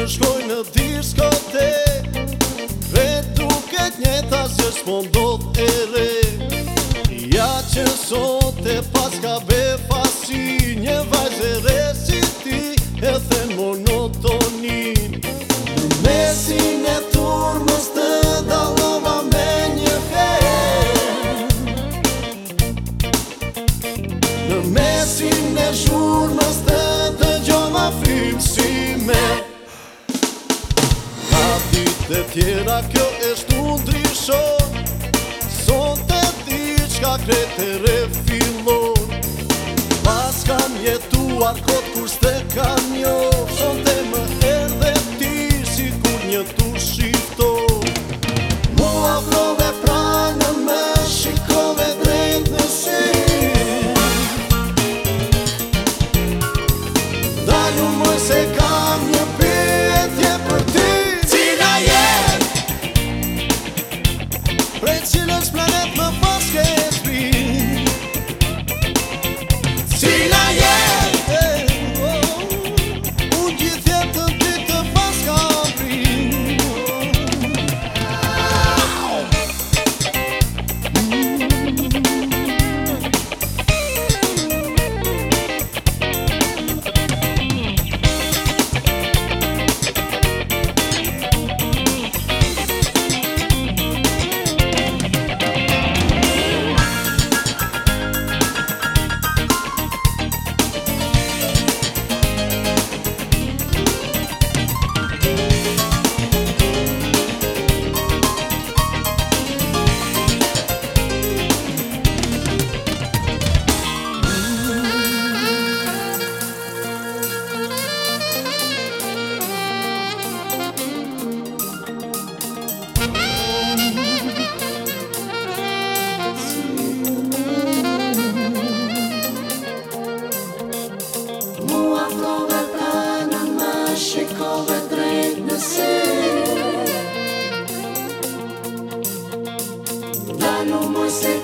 të shkoj në diskotek Re duket njeta se s'po ndot e re Ja që sot e pas ka be fasi Një vajzë e re si ti e the monotonin Mesin e turmës të dalova me një fe Në mesin e shurmës të dëgjova frimë si me Dhe tjera kjo eshte unë trishon Son të diq ka kretë e refilon Pas kan jetuar këtë përste kan një jo, Son të më herë dhe ti Si kur një tu shifton Mua klove pra me Shikove drejtë në shimë Dali mëj se ka Red Planet honestly